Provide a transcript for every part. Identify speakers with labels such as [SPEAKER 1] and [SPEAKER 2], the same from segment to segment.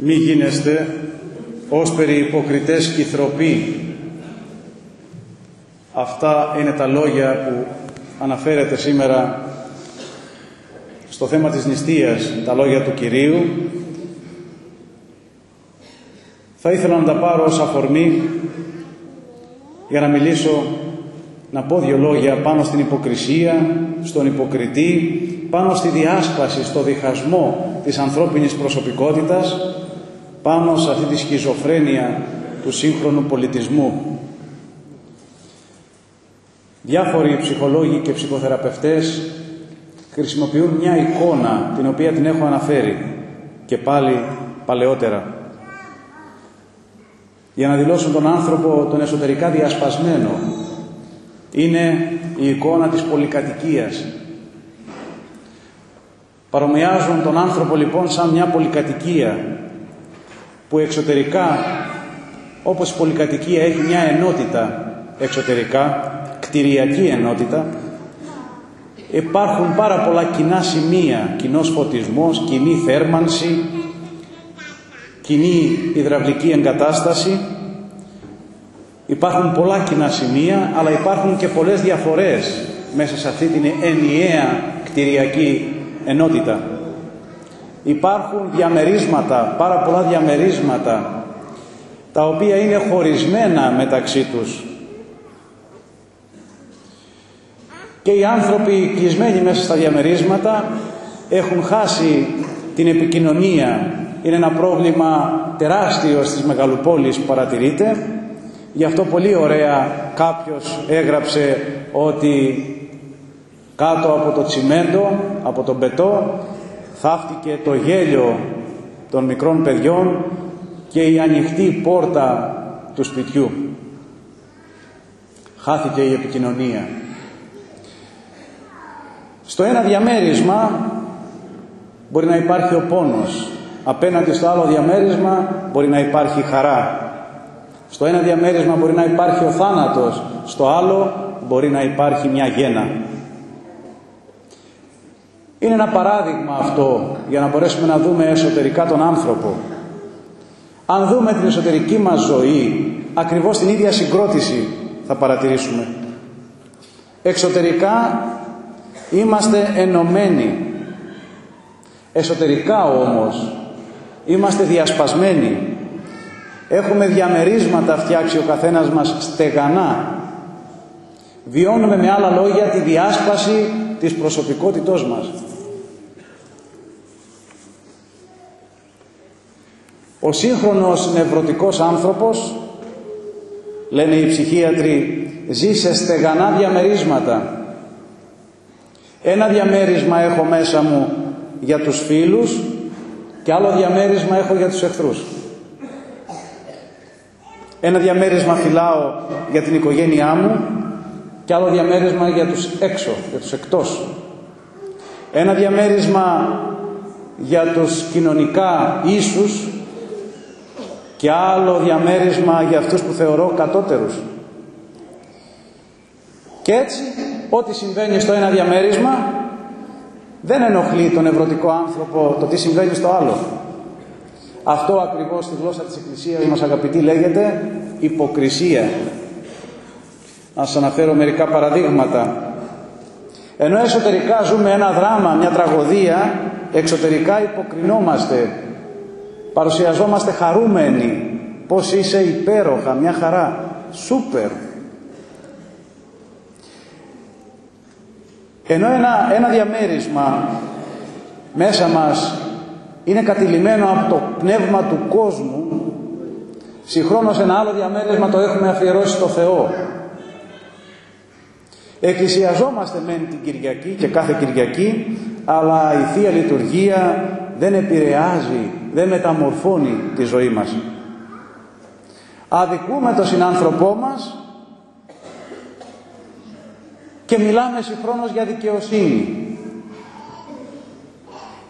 [SPEAKER 1] Μη γίνεστε ως περί υποκριτές κυθροποί. Αυτά είναι τα λόγια που αναφέρεται σήμερα στο θέμα της νηστείας, τα λόγια του Κυρίου. Θα ήθελα να τα πάρω ως αφορμή για να μιλήσω, να πω δύο λόγια πάνω στην υποκρισία, στον υποκριτή, πάνω στη διάσπαση, στο διχασμό της ανθρώπινης προσωπικότητας, πάνω σε αυτή τη σχιζοφρένεια του σύγχρονου πολιτισμού. Διάφοροι ψυχολόγοι και ψυχοθεραπευτές χρησιμοποιούν μια εικόνα την οποία την έχω αναφέρει και πάλι παλαιότερα για να δηλώσουν τον άνθρωπο τον εσωτερικά διασπασμένο. Είναι η εικόνα της πολυκατοικίας. Παρομοιάζουν τον άνθρωπο λοιπόν σαν μια πολυκατοικία που εξωτερικά όπως η πολυκατοικία έχει μια ενότητα εξωτερικά, κτηριακή ενότητα, υπάρχουν πάρα πολλά κοινά σημεία, κοινός φωτισμός, κοινή θέρμανση, κοινή υδραυλική εγκατάσταση. Υπάρχουν πολλά κοινά σημεία, αλλά υπάρχουν και πολλές διαφορές μέσα σε αυτή την ενιαία κτηριακή ενότητα. Υπάρχουν διαμερίσματα, πάρα πολλά διαμερίσματα, τα οποία είναι χωρισμένα μεταξύ τους. Και οι άνθρωποι κλεισμένοι μέσα στα διαμερίσματα έχουν χάσει την επικοινωνία είναι ένα πρόβλημα τεράστιο στις μεγαλοπόλεις που παρατηρείται. Γι' αυτό πολύ ωραία κάποιος έγραψε ότι κάτω από το τσιμέντο, από τον πετό, θαύτηκε το γέλιο των μικρών παιδιών και η ανοιχτή πόρτα του σπιτιού. Χάθηκε η επικοινωνία. Στο ένα διαμέρισμα μπορεί να υπάρχει ο πόνος, Απέναντι στο άλλο διαμέρισμα μπορεί να υπάρχει χαρά. Στο ένα διαμέρισμα μπορεί να υπάρχει ο θάνατος, στο άλλο μπορεί να υπάρχει μια γένα. Είναι ένα παράδειγμα αυτό για να μπορέσουμε να δούμε εσωτερικά τον άνθρωπο. Αν δούμε την εσωτερική μας ζωή, ακριβώς την ίδια συγκρότηση θα παρατηρήσουμε. Εξωτερικά είμαστε ενωμένοι. Εσωτερικά όμως Είμαστε διασπασμένοι. Έχουμε διαμερίσματα φτιάξει ο καθένας μας στεγανά. Βιώνουμε με άλλα λόγια τη διάσπαση της προσωπικότητός μας. Ο σύγχρονος νευρωτικός άνθρωπος, λένε οι ψυχίατροι, ζει σε στεγανά διαμερίσματα. Ένα διαμέρισμα έχω μέσα μου για τους φίλους και άλλο διαμέρισμα έχω για τους εχθρούς. Ένα διαμέρισμα φυλάω για την οικογένειά μου και άλλο διαμέρισμα για τους έξω, για τους εκτός. Ένα διαμέρισμα για τους κοινωνικά ίσους και άλλο διαμέρισμα για αυτούς που θεωρώ κατώτερους. Και έτσι, ό,τι συμβαίνει στο ένα διαμέρισμα δεν ενοχλεί τον ευρωτικό άνθρωπο το τι συμβαίνει στο άλλο. Αυτό ακριβώς στη γλώσσα της Εκκλησίας μας αγαπητοί λέγεται υποκρισία. Να σας αναφέρω μερικά παραδείγματα. Ενώ εσωτερικά ζούμε ένα δράμα, μια τραγωδία, εξωτερικά υποκρινόμαστε. Παρουσιαζόμαστε χαρούμενοι. Πώς είσαι υπέροχα, μια χαρά. Σούπερ. Ενώ ένα, ένα διαμέρισμα μέσα μας είναι κατηλημένο από το πνεύμα του κόσμου, συγχρόνως ένα άλλο διαμέρισμα το έχουμε αφιερώσει στο Θεό. Εκκλησιαζόμαστε μεν την Κυριακή και κάθε Κυριακή, αλλά η Θεία Λειτουργία δεν επηρεάζει, δεν μεταμορφώνει τη ζωή μας. Αδικούμε τον συνάνθρωπό μας και μιλάμε συγχρόνως για δικαιοσύνη.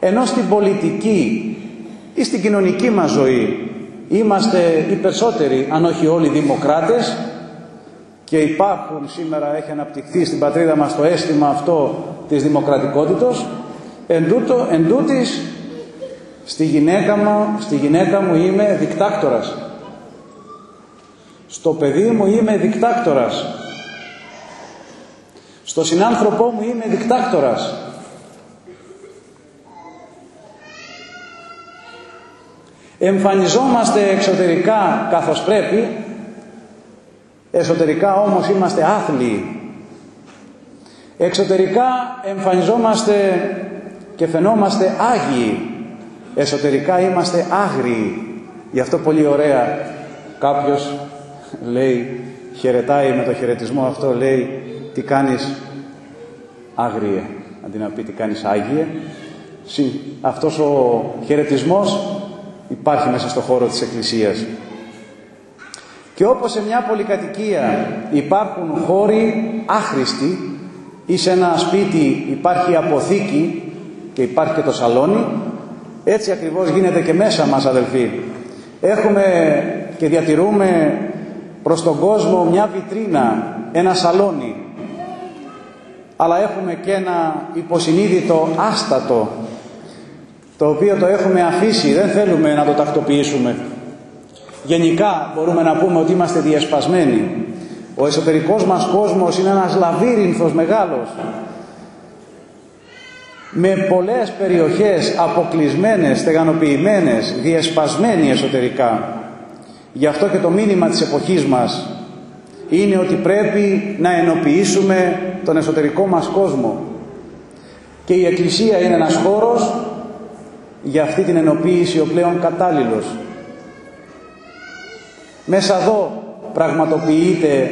[SPEAKER 1] Ενώ στην πολιτική ή στην κοινωνική μας ζωή είμαστε οι περισσότεροι, αν όχι όλοι, δημοκράτες και υπάρχουν σήμερα, έχει αναπτυχθεί στην πατρίδα μας το αίσθημα αυτό της δημοκρατικότητος, εν, τούτο, εν τούτης, Στη γυναίκα μου, στη γυναίκα μου είμαι δικτάκτορας. Στο παιδί μου είμαι δικτάκτορας. Στο συνάνθρωπό μου είμαι δικτάκτορας. Εμφανιζόμαστε εξωτερικά καθώς πρέπει, εσωτερικά όμως είμαστε άθλιοι. Εξωτερικά εμφανιζόμαστε και φαινόμαστε άγιοι, εσωτερικά είμαστε άγριοι. Γι' αυτό πολύ ωραία κάποιος λέει, χαιρετάει με το χαιρετισμό αυτό, λέει τι κάνεις άγριε, αντί να πει τι κάνεις άγιε. Αυτός ο χαιρετισμός υπάρχει μέσα στο χώρο της Εκκλησίας. Και όπως σε μια πολυκατοικία υπάρχουν χώροι άχρηστοι ή σε ένα σπίτι υπάρχει αποθήκη και υπάρχει και το σαλόνι, έτσι ακριβώς γίνεται και μέσα μας αδελφοί. Έχουμε και διατηρούμε προς τον κόσμο μια βιτρίνα, ένα σαλόνι, αλλά έχουμε και ένα υποσυνείδητο άστατο το οποίο το έχουμε αφήσει, δεν θέλουμε να το τακτοποιήσουμε. Γενικά μπορούμε να πούμε ότι είμαστε διασπασμένοι. Ο εσωτερικός μας κόσμος είναι ένας λαβύρινθος μεγάλος με πολλές περιοχές αποκλεισμένες, στεγανοποιημένες, διασπασμένοι εσωτερικά. Γι' αυτό και το μήνυμα της εποχής μας είναι ότι πρέπει να ενοποιήσουμε τον εσωτερικό μας κόσμο. Και η Εκκλησία είναι ένας χώρος για αυτή την ενοποίηση ο πλέον κατάλληλος. Μέσα εδώ πραγματοποιείται,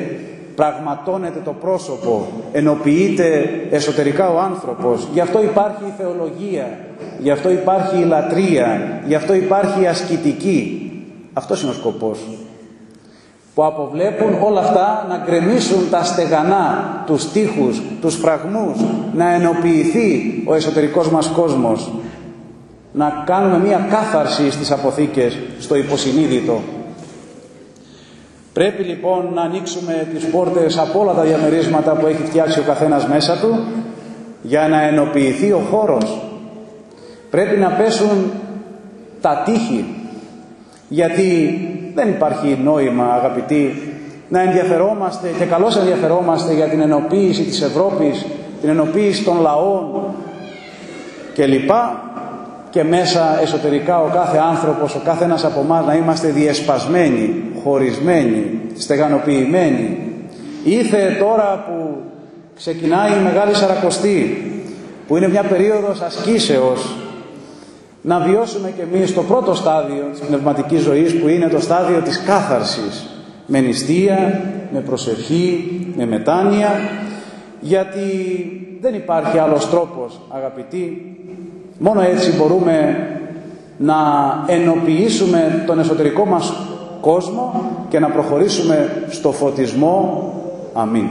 [SPEAKER 1] πραγματώνεται το πρόσωπο, ενοποιείται εσωτερικά ο άνθρωπος. Γι' αυτό υπάρχει η θεολογία, γι' αυτό υπάρχει η λατρεία, γι' αυτό υπάρχει η ασκητική. Αυτός είναι ο σκοπός. Που αποβλέπουν όλα αυτά να γκρεμίσουν τα στεγανά, τους τείχους, τους φραγμούς, να ενοποιηθεί ο εσωτερικός μας κόσμος να κάνουμε μία κάθαρση στις αποθήκες, στο υποσυνείδητο. Πρέπει λοιπόν να ανοίξουμε τις πόρτες από όλα τα διαμερίσματα που έχει φτιάξει ο καθένας μέσα του για να ενοποιηθεί ο χώρος. Πρέπει να πέσουν τα τείχη γιατί δεν υπάρχει νόημα αγαπητοί να ενδιαφερόμαστε και καλώς ενδιαφερόμαστε για την ενοποίηση της Ευρώπης, την ενοποίηση των λαών κλπ και μέσα εσωτερικά ο κάθε άνθρωπος, ο κάθε ένας από εμάς να είμαστε διεσπασμένοι, χωρισμένοι, στεγανοποιημένοι. Ήθε τώρα που ξεκινάει η Μεγάλη Σαρακοστή, που είναι μια περίοδος ασκήσεως, να βιώσουμε και εμείς το πρώτο στάδιο της πνευματικής ζωής, που είναι το στάδιο της κάθαρσης, με νηστεία, με προσευχή, με μετάνοια, γιατί δεν υπάρχει άλλος τρόπος, αγαπητοί, Μόνο έτσι μπορούμε να ενοποιήσουμε τον εσωτερικό μας κόσμο και να προχωρήσουμε στο φωτισμό. Αμήν.